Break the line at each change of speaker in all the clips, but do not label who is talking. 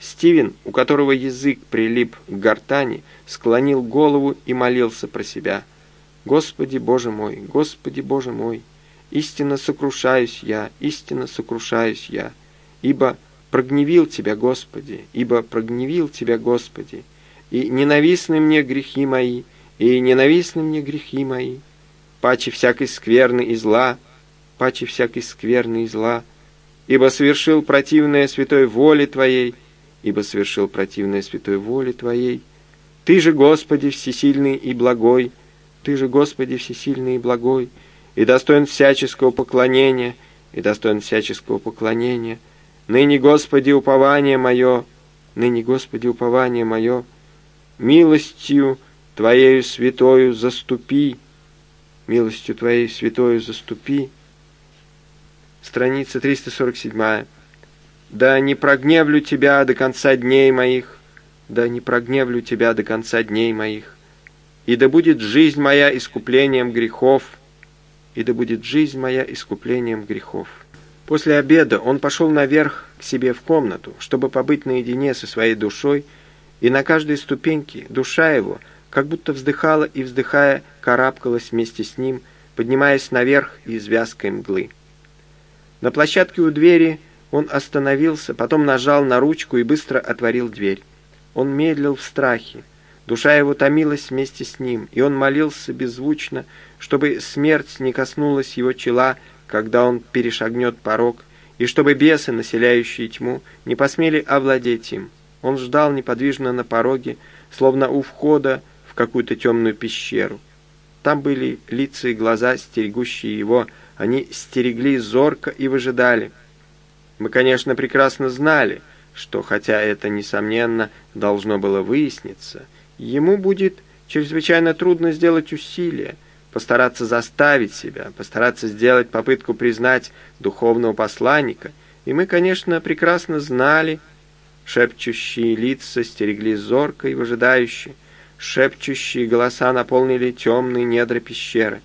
Стивен, у которого язык прилип к гортани, склонил голову и молился про себя. «Господи, Боже мой! Господи, Боже мой! Истинно сокрушаюсь я, истинно сокрушаюсь я, ибо прогневил Тебя, Господи, ибо прогневил Тебя, Господи, и ненавистны мне грехи мои, и ненавистны мне грехи мои, паче всякой скверны и зла, паче всякой скверны и зла, ибо совершил противное святой воле Твоей, ибо совершил противное святой воле Твоей. Ты же, Господи, всесильный и благой, Ты же, Господи, всесильный и благой, и достоин всяческого поклонения, и достоин всяческого поклонения. Ныне, Господи, упование мое, ныне, Господи, упование мое, милостью Твоею святою заступи, милостью Твоей святою заступи. Страница 347. Да не прогневлю Тебя до конца дней моих, да не прогневлю Тебя до конца дней моих, и да будет жизнь моя искуплением грехов, и да будет жизнь моя искуплением грехов. После обеда он пошел наверх к себе в комнату, чтобы побыть наедине со своей душой, и на каждой ступеньке душа его, как будто вздыхала и, вздыхая, карабкалась вместе с ним, поднимаясь наверх из вязкой мглы. На площадке у двери он остановился, потом нажал на ручку и быстро отворил дверь. Он медлил в страхе. Душа его томилась вместе с ним, и он молился беззвучно, чтобы смерть не коснулась его чела, когда он перешагнет порог, и чтобы бесы, населяющие тьму, не посмели овладеть им. Он ждал неподвижно на пороге, словно у входа в какую-то темную пещеру. Там были лица и глаза, стерегущие его, они стерегли зорко и выжидали. Мы, конечно, прекрасно знали, что, хотя это, несомненно, должно было выясниться, ему будет чрезвычайно трудно сделать усилия, постараться заставить себя, постараться сделать попытку признать духовного посланника, и мы, конечно, прекрасно знали, шепчущие лица стерегли зорко и выжидающе, шепчущие голоса наполнили темные недра пещеры.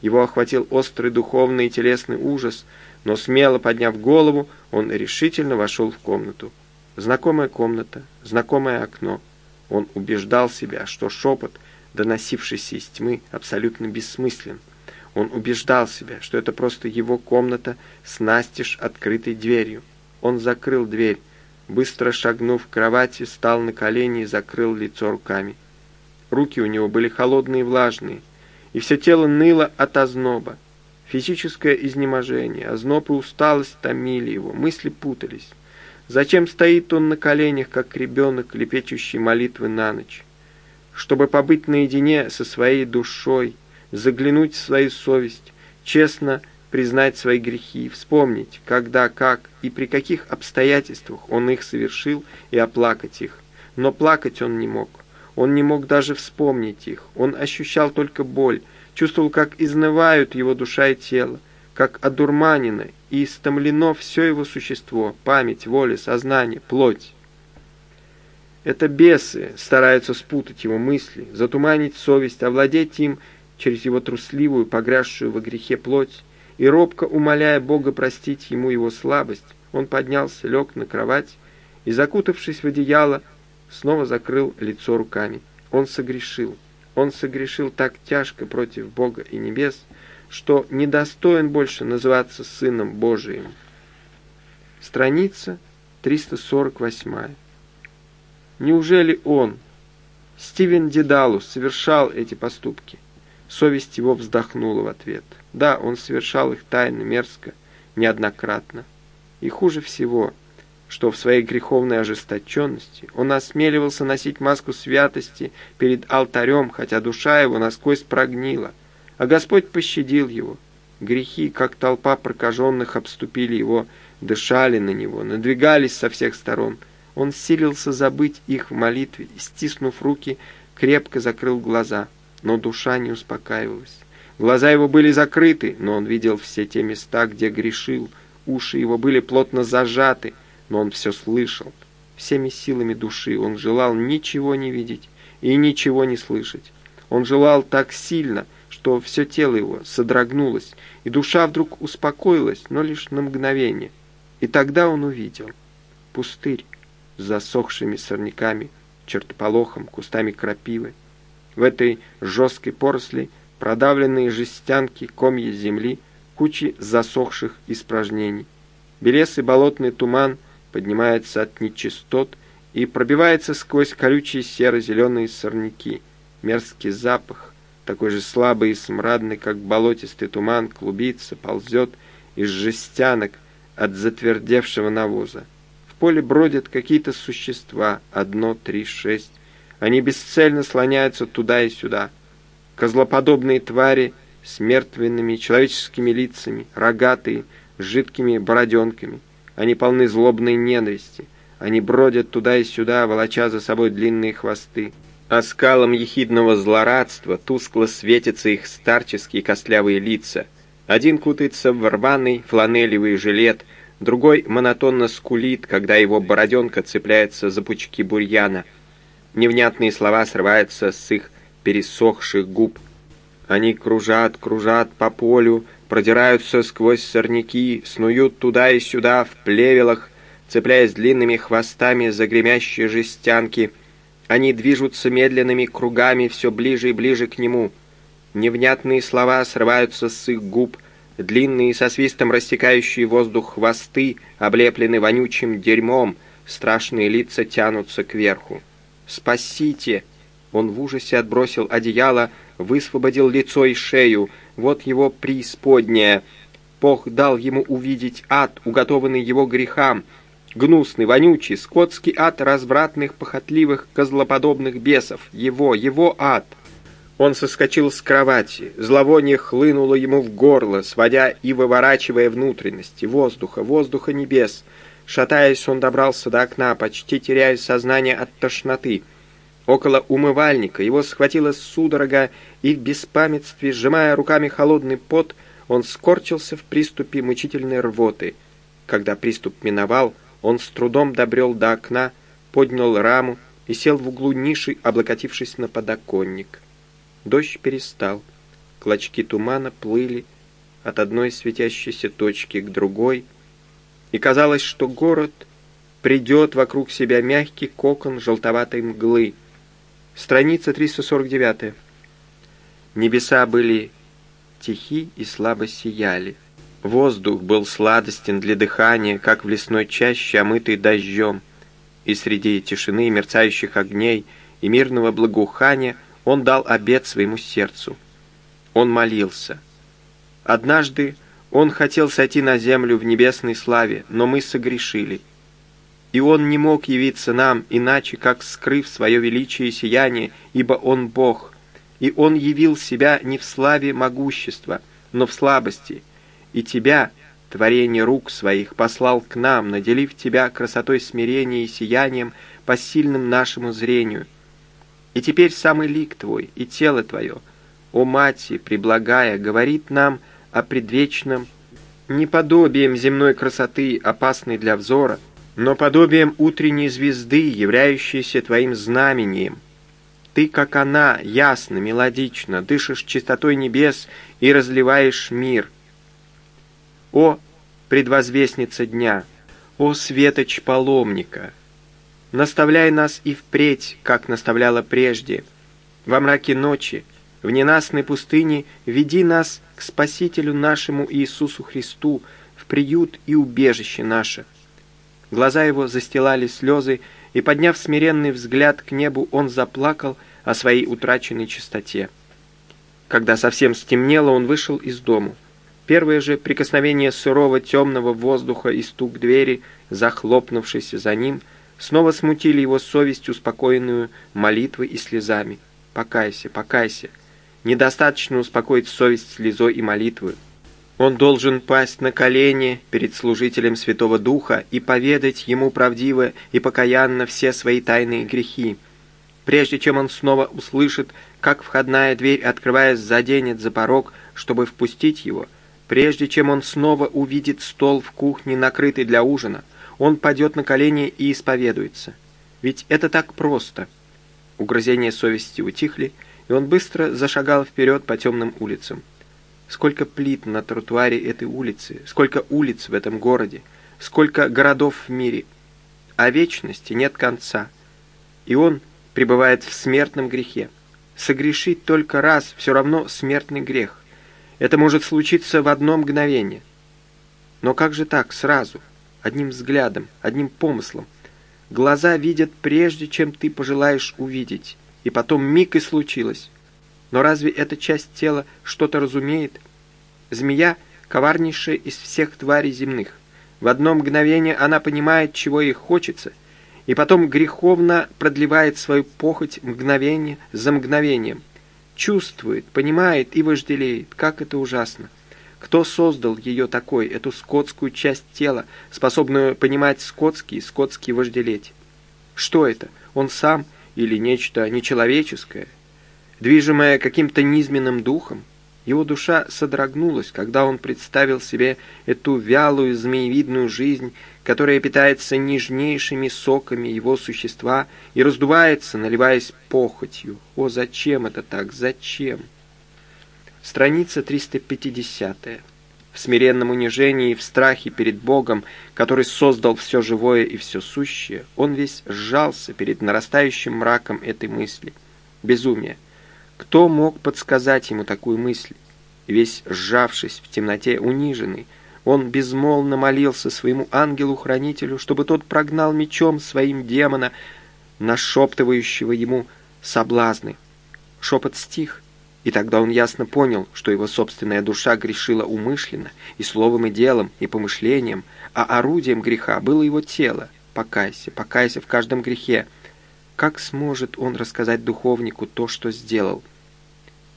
Его охватил острый духовный и телесный ужас, но смело подняв голову, он решительно вошел в комнату. Знакомая комната, знакомое окно. Он убеждал себя, что шепот, доносившийся из тьмы, абсолютно бессмыслен. Он убеждал себя, что это просто его комната с настежь открытой дверью. Он закрыл дверь, быстро шагнув к кровати, встал на колени и закрыл лицо руками. Руки у него были холодные и влажные, и все тело ныло от озноба. Физическое изнеможение, озноб и усталость томили его, мысли путались. Зачем стоит он на коленях, как ребенок, лепечущий молитвы на ночь? Чтобы побыть наедине со своей душой, заглянуть в свою совесть, честно признать свои грехи, вспомнить, когда, как и при каких обстоятельствах он их совершил и оплакать их. Но плакать он не мог. Он не мог даже вспомнить их. Он ощущал только боль, чувствовал, как изнывают его душа и тело, как одурманено и истомлено все его существо, память, воля, сознание, плоть. Это бесы стараются спутать его мысли, затуманить совесть, овладеть им через его трусливую, погрязшую во грехе плоть, и робко умоляя Бога простить ему его слабость, он поднялся, лег на кровать и, закутавшись в одеяло, снова закрыл лицо руками. Он согрешил. Он согрешил так тяжко против Бога и небес, что недостоин больше называться Сыном Божиим. Страница 348. Неужели он, Стивен Дедалус, совершал эти поступки? Совесть его вздохнула в ответ. Да, он совершал их тайно, мерзко, неоднократно. И хуже всего — что в своей греховной ожесточенности он осмеливался носить маску святости перед алтарем, хотя душа его насквозь прогнила, а Господь пощадил его. Грехи, как толпа прокаженных, обступили его, дышали на него, надвигались со всех сторон. Он силился забыть их в молитве и, стиснув руки, крепко закрыл глаза, но душа не успокаивалась. Глаза его были закрыты, но он видел все те места, где грешил, уши его были плотно зажаты — но он все слышал. Всеми силами души он желал ничего не видеть и ничего не слышать. Он желал так сильно, что все тело его содрогнулось, и душа вдруг успокоилась, но лишь на мгновение. И тогда он увидел пустырь, с засохшими сорняками, чертополохом, кустами крапивы. В этой жесткой поросли продавленные жестянки, комья земли, кучи засохших испражнений. Белесый болотный туман поднимается от нечистот и пробивается сквозь колючие серо-зеленые сорняки. Мерзкий запах, такой же слабый и смрадный, как болотистый туман, клубится, ползет из жестянок от затвердевшего навоза. В поле бродят какие-то существа, одно, три, шесть. Они бесцельно слоняются туда и сюда. Козлоподобные твари с мертвенными человеческими лицами, рогатые, с жидкими бороденками. Они полны злобной ненависти. Они бродят туда и сюда, волоча за собой длинные хвосты. А скалам ехидного злорадства тускло светятся их старческие костлявые лица. Один кутается в рваный фланелевый жилет, другой монотонно скулит, когда его бороденка цепляется за пучки бурьяна. Невнятные слова срываются с их пересохших губ. Они кружат, кружат по полю, продираются сквозь сорняки, снуют туда и сюда в плевелах, цепляясь длинными хвостами за гремящие жестянки. Они движутся медленными кругами все ближе и ближе к нему. Невнятные слова срываются с их губ, длинные со свистом растекающие воздух хвосты облеплены вонючим дерьмом, страшные лица тянутся кверху. «Спасите!» Он в ужасе отбросил одеяло, высвободил лицо и шею. Вот его преисподняя. Бог дал ему увидеть ад, уготованный его грехам. Гнусный, вонючий, скотский ад развратных, похотливых, козлоподобных бесов. Его, его ад. Он соскочил с кровати. Зловоние хлынуло ему в горло, сводя и выворачивая внутренности. Воздуха, воздуха небес. Шатаясь, он добрался до окна, почти теряя сознание от тошноты. Около умывальника его схватила судорога, и в беспамятстве, сжимая руками холодный пот, он скорчился в приступе мучительной рвоты. Когда приступ миновал, он с трудом добрел до окна, поднял раму и сел в углу ниши, облокотившись на подоконник. Дождь перестал. Клочки тумана плыли от одной светящейся точки к другой, и казалось, что город придет вокруг себя мягкий кокон желтоватой мглы — Страница 349. Небеса были тихи и слабо сияли. Воздух был сладостен для дыхания, как в лесной чаще, омытый дождем. И среди тишины мерцающих огней и мирного благоухания он дал обет своему сердцу. Он молился. Однажды он хотел сойти на землю в небесной славе, но мы согрешили — и он не мог явиться нам, иначе, как скрыв свое величие и сияние, ибо он Бог. И он явил себя не в славе могущества, но в слабости. И тебя, творение рук своих, послал к нам, наделив тебя красотой смирения и сиянием, посильным нашему зрению. И теперь самый лик твой и тело твое, о Мати, преблагая, говорит нам о предвечном неподобием земной красоты, опасной для взора, но подобием утренней звезды, являющейся твоим знамением. Ты, как она, ясно, мелодично, дышишь чистотой небес и разливаешь мир. О, предвозвестница дня! О, светоч паломника! Наставляй нас и впредь, как наставляла прежде. Во мраке ночи, в ненастной пустыне веди нас к Спасителю нашему Иисусу Христу, в приют и убежище наше — Глаза его застилали слезы, и, подняв смиренный взгляд к небу, он заплакал о своей утраченной чистоте. Когда совсем стемнело, он вышел из дому. Первое же прикосновение сырого темного воздуха и стук двери, захлопнувшийся за ним, снова смутили его совесть, успокоенную молитвой и слезами. «Покайся, покайся!» Недостаточно успокоить совесть слезой и молитвой. Он должен пасть на колени перед служителем Святого Духа и поведать ему правдиво и покаянно все свои тайные грехи. Прежде чем он снова услышит, как входная дверь, открываясь, заденет за порог, чтобы впустить его, прежде чем он снова увидит стол в кухне, накрытый для ужина, он падет на колени и исповедуется. Ведь это так просто. Угрызения совести утихли, и он быстро зашагал вперед по темным улицам. Сколько плит на тротуаре этой улицы, сколько улиц в этом городе, сколько городов в мире. а вечности нет конца. И он пребывает в смертном грехе. Согрешить только раз все равно смертный грех. Это может случиться в одно мгновение. Но как же так, сразу, одним взглядом, одним помыслом? Глаза видят прежде, чем ты пожелаешь увидеть, и потом миг и случилось. Но разве эта часть тела что-то разумеет? Змея — коварнейшая из всех тварей земных. В одно мгновение она понимает, чего ей хочется — и потом греховно продлевает свою похоть мгновение за мгновением. Чувствует, понимает и вожделеет. Как это ужасно! Кто создал ее такой, эту скотскую часть тела, способную понимать скотский и скотский вожделеть? Что это, он сам или нечто нечеловеческое, движимое каким-то низменным духом? Его душа содрогнулась, когда он представил себе эту вялую змеевидную жизнь, которая питается нежнейшими соками его существа и раздувается, наливаясь похотью. О, зачем это так? Зачем? Страница 350. В смиренном унижении и в страхе перед Богом, который создал все живое и все сущее, он весь сжался перед нарастающим мраком этой мысли. Безумие. Кто мог подсказать ему такую мысль? Весь сжавшись в темноте, униженный, он безмолвно молился своему ангелу-хранителю, чтобы тот прогнал мечом своим демона, нашептывающего ему соблазны. Шепот стих, и тогда он ясно понял, что его собственная душа грешила умышленно, и словом, и делом, и помышлением, а орудием греха было его тело. Покайся, покайся в каждом грехе. Как сможет он рассказать духовнику то, что сделал?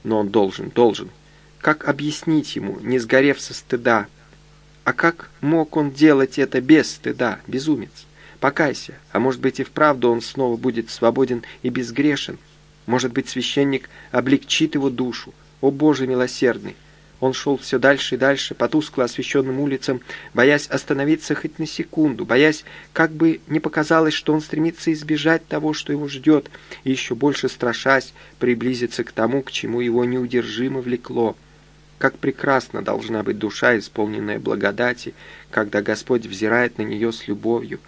Но он должен, должен. Как объяснить ему, не сгорев со стыда, а как мог он делать это без стыда, безумец? Покайся, а может быть и вправду он снова будет свободен и безгрешен. Может быть, священник облегчит его душу. О Боже милосердный! Он шел все дальше и дальше по тускло освещенным улицам, боясь остановиться хоть на секунду, боясь, как бы не показалось, что он стремится избежать того, что его ждет, и еще больше страшась приблизиться к тому, к чему его неудержимо влекло. Как прекрасна должна быть душа, исполненная благодати, когда Господь взирает на нее с любовью.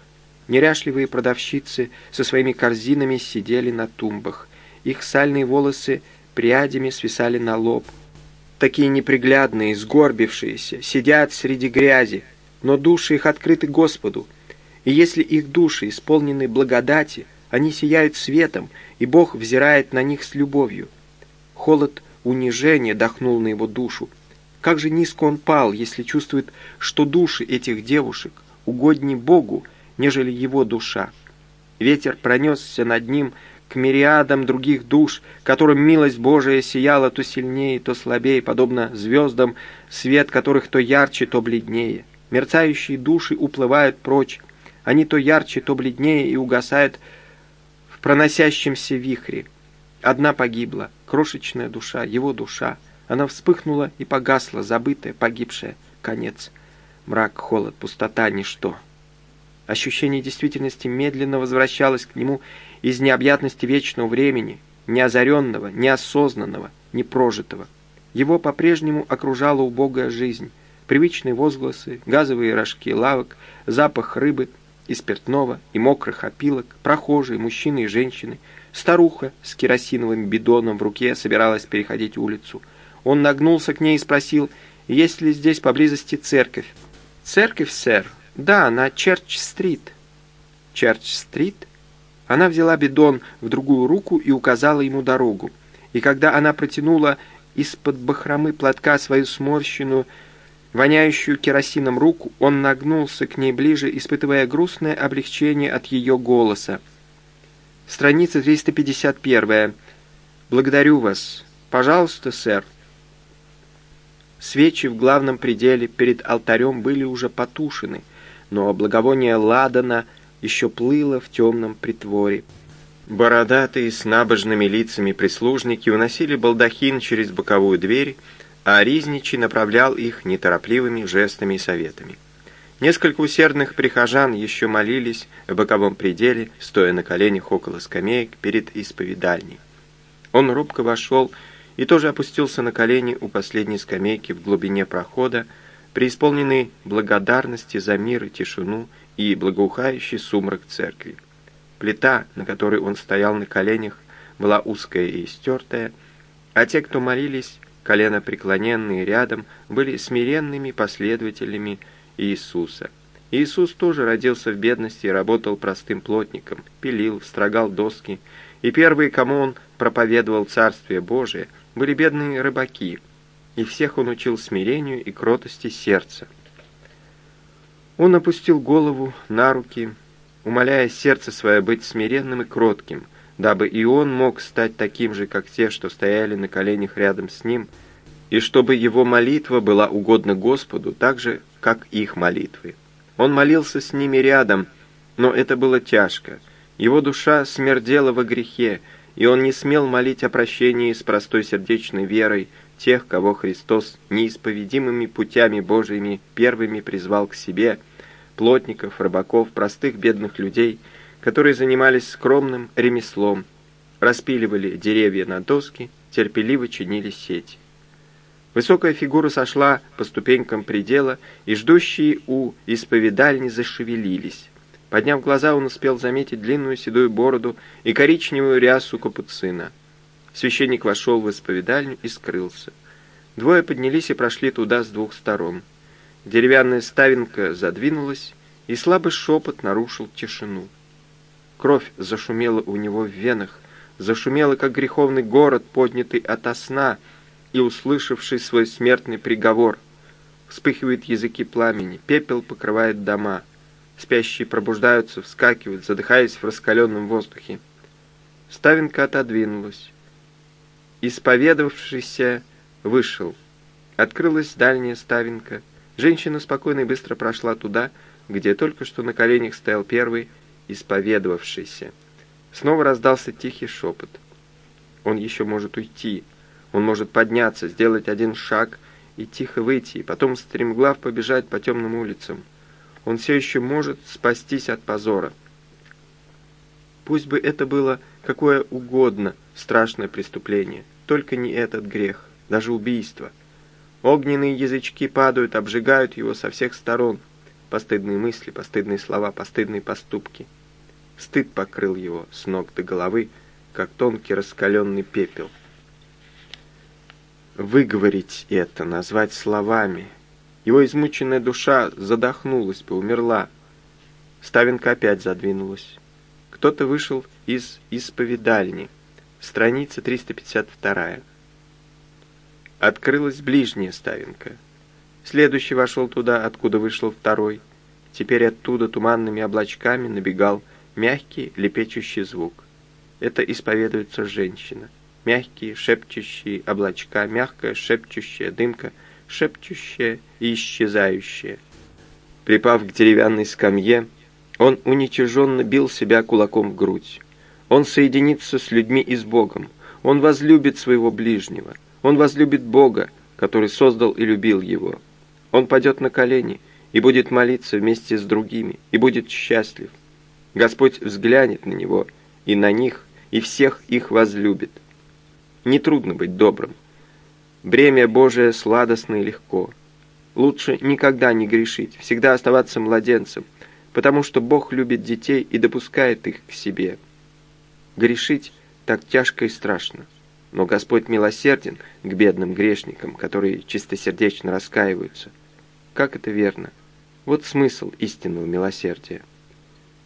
Неряшливые продавщицы со своими корзинами сидели на тумбах. Их сальные волосы прядями свисали на лоб. Такие неприглядные, сгорбившиеся, сидят среди грязи, но души их открыты Господу. И если их души исполнены благодати, они сияют светом, и Бог взирает на них с любовью. Холод унижение дохнул на его душу. Как же низко он пал, если чувствует, что души этих девушек угоднее Богу, нежели его душа. Ветер пронесся над ним мириадам других душ, которым милость Божия сияла то сильнее, то слабее, подобно звездам, свет которых то ярче, то бледнее. Мерцающие души уплывают прочь, они то ярче, то бледнее и угасают в проносящемся вихре. Одна погибла, крошечная душа, его душа. Она вспыхнула и погасла, забытая, погибшая. Конец. Мрак, холод, пустота, ничто. Ощущение действительности медленно возвращалось к нему из необъятности вечного времени, неозаренного, неосознанного, непрожитого. Его по-прежнему окружала убогая жизнь, привычные возгласы, газовые рожки лавок, запах рыбы и спиртного, и мокрых опилок, прохожие, мужчины и женщины — Старуха с керосиновым бидоном в руке собиралась переходить улицу. Он нагнулся к ней и спросил, есть ли здесь поблизости церковь. «Церковь, сэр? Да, на Черч-стрит». «Черч-стрит?» Она взяла бидон в другую руку и указала ему дорогу. И когда она протянула из-под бахромы платка свою сморщенную, воняющую керосином руку, он нагнулся к ней ближе, испытывая грустное облегчение от ее голоса. Страница 351. Благодарю вас. Пожалуйста, сэр. Свечи в главном пределе перед алтарем были уже потушены, но благовоние ладана еще плыло в темном притворе. Бородатые с набожными лицами прислужники уносили балдахин через боковую дверь, а Ризничий направлял их неторопливыми жестами и советами. Несколько усердных прихожан еще молились в боковом пределе, стоя на коленях около скамеек перед исповедальней. Он робко вошел и тоже опустился на колени у последней скамейки в глубине прохода, преисполненный благодарности за мир и тишину и благоухающий сумрак церкви. Плита, на которой он стоял на коленях, была узкая и стертая, а те, кто молились, колено преклоненные рядом, были смиренными последователями Иисуса. Иисус тоже родился в бедности и работал простым плотником, пилил, строгал доски, и первые, кому он проповедовал Царствие Божие, были бедные рыбаки, и всех он учил смирению и кротости сердца. Он опустил голову на руки, умоляя сердце свое быть смиренным и кротким, дабы и он мог стать таким же, как те, что стояли на коленях рядом с ним, и чтобы его молитва была угодна Господу так же, как их молитвы. Он молился с ними рядом, но это было тяжко. Его душа смердела во грехе, и он не смел молить о прощении с простой сердечной верой тех, кого Христос неисповедимыми путями Божьими первыми призвал к себе, плотников, рыбаков, простых бедных людей, которые занимались скромным ремеслом, распиливали деревья на доски, терпеливо чинили сеть. Высокая фигура сошла по ступенькам предела, и ждущие у исповедальни зашевелились. Подняв глаза, он успел заметить длинную седую бороду и коричневую рясу капуцина. Священник вошел в исповедальню и скрылся. Двое поднялись и прошли туда с двух сторон. Деревянная ставинка задвинулась, и слабый шепот нарушил тишину. Кровь зашумела у него в венах, зашумела, как греховный город, поднятый ото сна и услышавший свой смертный приговор. Вспыхивают языки пламени, пепел покрывает дома — Спящие пробуждаются, вскакивают, задыхаясь в раскаленном воздухе. Ставинка отодвинулась. Исповедовавшийся вышел. Открылась дальняя ставинка. Женщина спокойно и быстро прошла туда, где только что на коленях стоял первый исповедовавшийся. Снова раздался тихий шепот. Он еще может уйти. Он может подняться, сделать один шаг и тихо выйти, и потом стремглав побежать по темным улицам он все еще может спастись от позора. Пусть бы это было какое угодно страшное преступление, только не этот грех, даже убийство. Огненные язычки падают, обжигают его со всех сторон. Постыдные мысли, постыдные слова, постыдные поступки. Стыд покрыл его с ног до головы, как тонкий раскаленный пепел. Выговорить это, назвать словами — его измученная душа задохнулась бы, умерла. Ставинка опять задвинулась. Кто-то вышел из исповедальни. Страница 352. Открылась ближняя ставинка. Следующий вошел туда, откуда вышел второй. Теперь оттуда туманными облачками набегал мягкий лепечущий звук. Это исповедуется женщина. Мягкие шепчущие облачка, мягкая шепчущая дымка — шепчущее и исчезающее. Припав к деревянной скамье, он уничиженно бил себя кулаком в грудь. Он соединится с людьми и с Богом. Он возлюбит своего ближнего. Он возлюбит Бога, который создал и любил его. Он пойдет на колени и будет молиться вместе с другими, и будет счастлив. Господь взглянет на него и на них, и всех их возлюбит. Нетрудно быть добрым. Бремя Божие сладостно и легко. Лучше никогда не грешить, всегда оставаться младенцем, потому что Бог любит детей и допускает их к себе. Грешить так тяжко и страшно, но Господь милосерден к бедным грешникам, которые чистосердечно раскаиваются. Как это верно? Вот смысл истинного милосердия.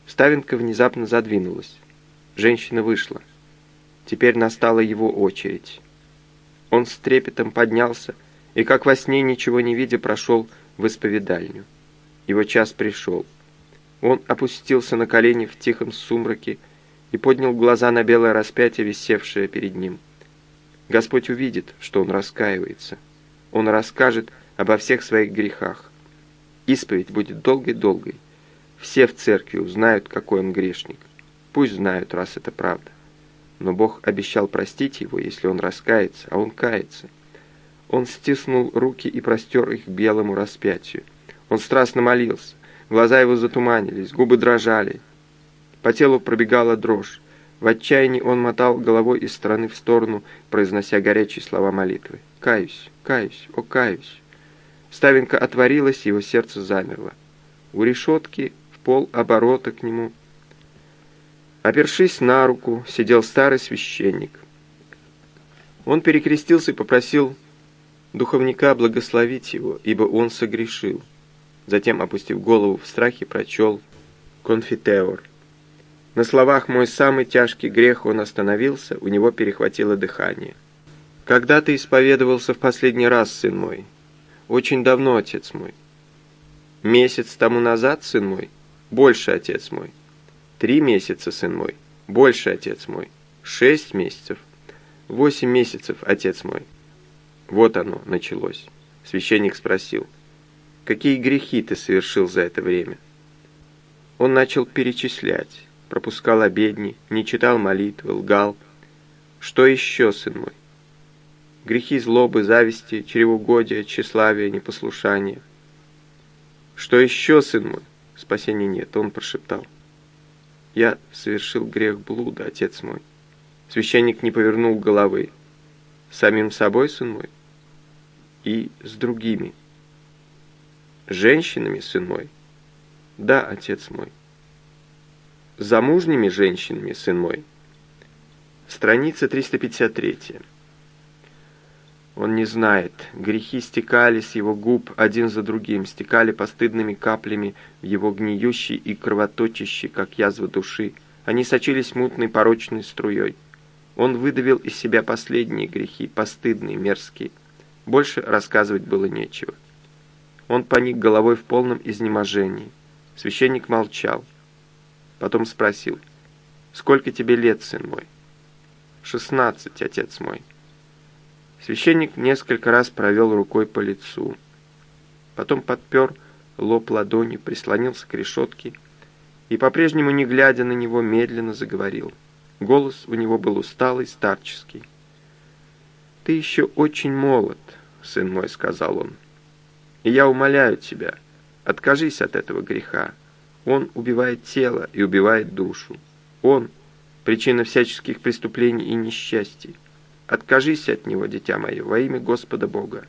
Ставинка внезапно задвинулась. Женщина вышла. Теперь настала его очередь. Он с трепетом поднялся и, как во сне, ничего не видя, прошел в исповедальню. Его час пришел. Он опустился на колени в тихом сумраке и поднял глаза на белое распятие, висевшее перед ним. Господь увидит, что он раскаивается. Он расскажет обо всех своих грехах. Исповедь будет долгой-долгой. Все в церкви узнают, какой он грешник. Пусть знают, раз это правда но Бог обещал простить его, если он раскается, а он кается. Он стиснул руки и простер их белому распятию. Он страстно молился, глаза его затуманились, губы дрожали. По телу пробегала дрожь. В отчаянии он мотал головой из стороны в сторону, произнося горячие слова молитвы. «Каюсь, каюсь, о, каюсь!» Ставинка отворилась, его сердце замерло. У решетки в пол оборота к нему. Опершись на руку, сидел старый священник. Он перекрестился и попросил духовника благословить его, ибо он согрешил. Затем, опустив голову в страхе, прочел «Конфитеор». На словах «мой самый тяжкий грех» он остановился, у него перехватило дыхание. «Когда ты исповедовался в последний раз, сын мой?» «Очень давно, отец мой». «Месяц тому назад, сын мой?» «Больше, отец мой». «Три месяца, сын мой?» «Больше, отец мой». «Шесть месяцев?» «Восемь месяцев, отец мой». Вот оно, началось. Священник спросил, «Какие грехи ты совершил за это время?» Он начал перечислять, пропускал обедни, не читал молитвы, лгал. «Что еще, сын мой?» Грехи злобы, зависти, чревоугодия, тщеславия, непослушания. «Что еще, сын мой?» Спасения нет, он прошептал. «Я совершил грех блуда, отец мой». Священник не повернул головы. «Самим собой, сын мой?» и с другими. Женщинами, сын мой? Да, отец мой. Замужними женщинами, сын мой? Страница 353. Он не знает. Грехи стекали с его губ один за другим, стекали постыдными каплями в его гниющий и кровоточащий, как язва души. Они сочились мутной порочной струей. Он выдавил из себя последние грехи, постыдные, мерзкие. Больше рассказывать было нечего. Он поник головой в полном изнеможении. Священник молчал. Потом спросил, «Сколько тебе лет, сын мой?» «Шестнадцать, отец мой». Священник несколько раз провел рукой по лицу. Потом подпер лоб ладонью, прислонился к решетке и, по-прежнему не глядя на него, медленно заговорил. Голос у него был усталый, старческий. «Ты еще очень молод, сын мой», — сказал он. «И я умоляю тебя, откажись от этого греха. Он убивает тело и убивает душу. Он — причина всяческих преступлений и несчастий. Откажись от него, дитя мое, во имя Господа Бога.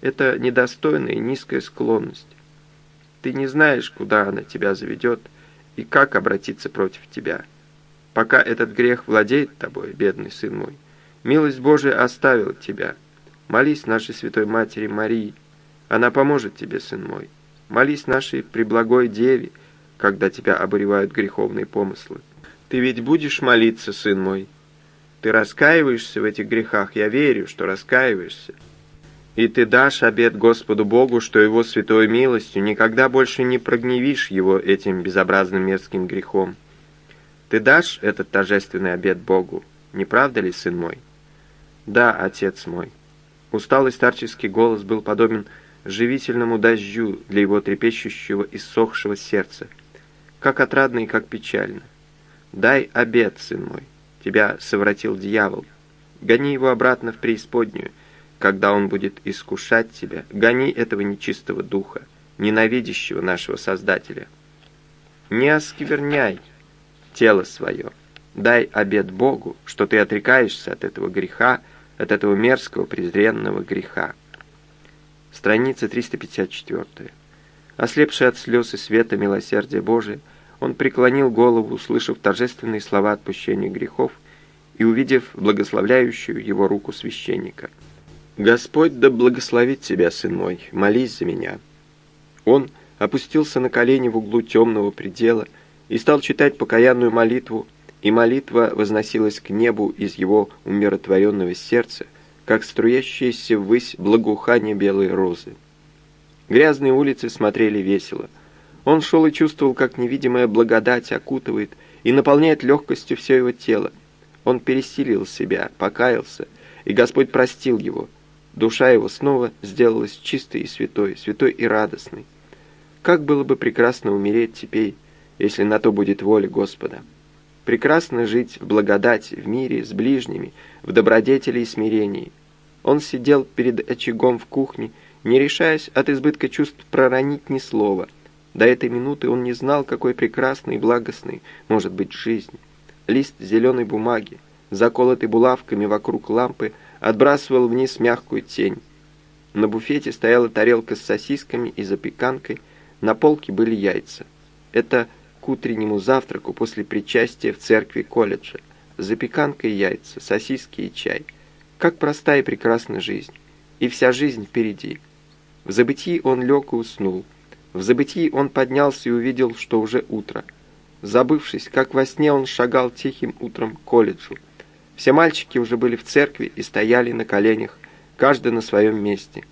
Это недостойная и низкая склонность. Ты не знаешь, куда она тебя заведет и как обратиться против тебя. Пока этот грех владеет тобой, бедный сын мой, милость Божия оставила тебя — Молись нашей Святой Матери Марии, она поможет тебе, сын мой. Молись нашей Преблагой Деве, когда тебя обуревают греховные помыслы. Ты ведь будешь молиться, сын мой? Ты раскаиваешься в этих грехах, я верю, что раскаиваешься. И ты дашь обет Господу Богу, что Его святой милостью никогда больше не прогневишь Его этим безобразным мерзким грехом. Ты дашь этот торжественный обет Богу, не правда ли, сын мой? Да, отец мой. Усталый старческий голос был подобен живительному дождю для его трепещущего и сохшего сердца. Как отрадно и как печально. «Дай обед, сын мой, тебя совратил дьявол. Гони его обратно в преисподнюю, когда он будет искушать тебя. Гони этого нечистого духа, ненавидящего нашего Создателя. Не оскверняй тело свое. Дай обед Богу, что ты отрекаешься от этого греха, от этого мерзкого презренного греха. Страница 354. Ослепший от слез и света милосердия Божия, он преклонил голову, услышав торжественные слова отпущения грехов и увидев благословляющую его руку священника. «Господь да благословит тебя, сын мой, молись за меня». Он опустился на колени в углу темного предела и стал читать покаянную молитву и молитва возносилась к небу из его умиротворенного сердца, как струящиеся ввысь благоухание белой розы. Грязные улицы смотрели весело. Он шел и чувствовал, как невидимая благодать окутывает и наполняет легкостью все его тело. Он пересилил себя, покаялся, и Господь простил его. Душа его снова сделалась чистой и святой, святой и радостной. Как было бы прекрасно умереть теперь, если на то будет воля Господа. Прекрасно жить в благодати, в мире, с ближними, в добродетели и смирении. Он сидел перед очагом в кухне, не решаясь от избытка чувств проронить ни слова. До этой минуты он не знал, какой прекрасной и благостной может быть жизнь. Лист зеленой бумаги, заколотый булавками вокруг лампы, отбрасывал вниз мягкую тень. На буфете стояла тарелка с сосисками и запеканкой, на полке были яйца. Это к утреннему завтраку после причастия в церкви колледжа. Запеканка и яйца, сосиски и чай. Как простая и прекрасна жизнь. И вся жизнь впереди. В забытии он лег и уснул. В забытии он поднялся и увидел, что уже утро. Забывшись, как во сне он шагал тихим утром к колледжу. Все мальчики уже были в церкви и стояли на коленях, каждый на своем месте.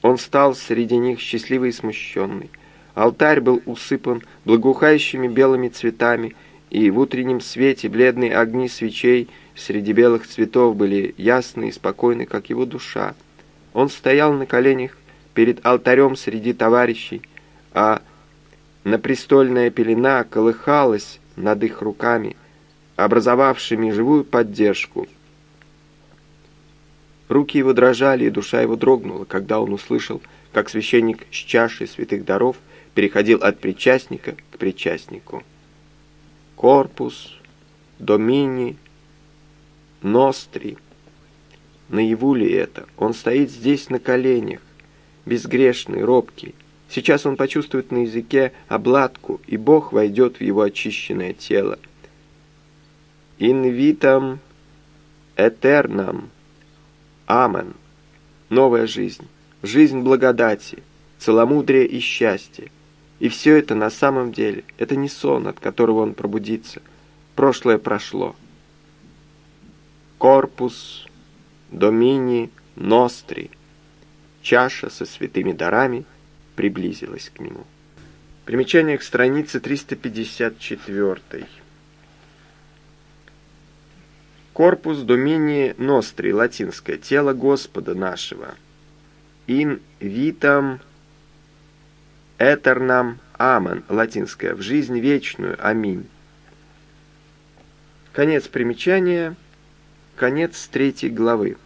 Он стал среди них счастливый и смущенный. Алтарь был усыпан благоухающими белыми цветами, и в утреннем свете бледные огни свечей среди белых цветов были ясны и спокойны, как его душа. Он стоял на коленях перед алтарем среди товарищей, а напрестольная пелена колыхалась над их руками, образовавшими живую поддержку. Руки его дрожали, и душа его дрогнула, когда он услышал, как священник с чашей святых даров переходил от причастника к причастнику. Корпус, домини, ностри. Наяву ли это? Он стоит здесь на коленях, безгрешный, робкий. Сейчас он почувствует на языке обладку, и Бог войдет в его очищенное тело. «Инвитам этернам. Амен». Новая жизнь, жизнь благодати, целомудрия и счастья. И все это на самом деле, это не сон, от которого он пробудится. Прошлое прошло. Корпус, домини, ностри. Чаша со святыми дарами – приблизилась к нему. Примечание к странице 354. Корпус Домини Ностри, латинское, тело Господа нашего. In vitam этernam амен, латинское, в жизнь вечную, аминь. Конец примечания, конец третьей главы.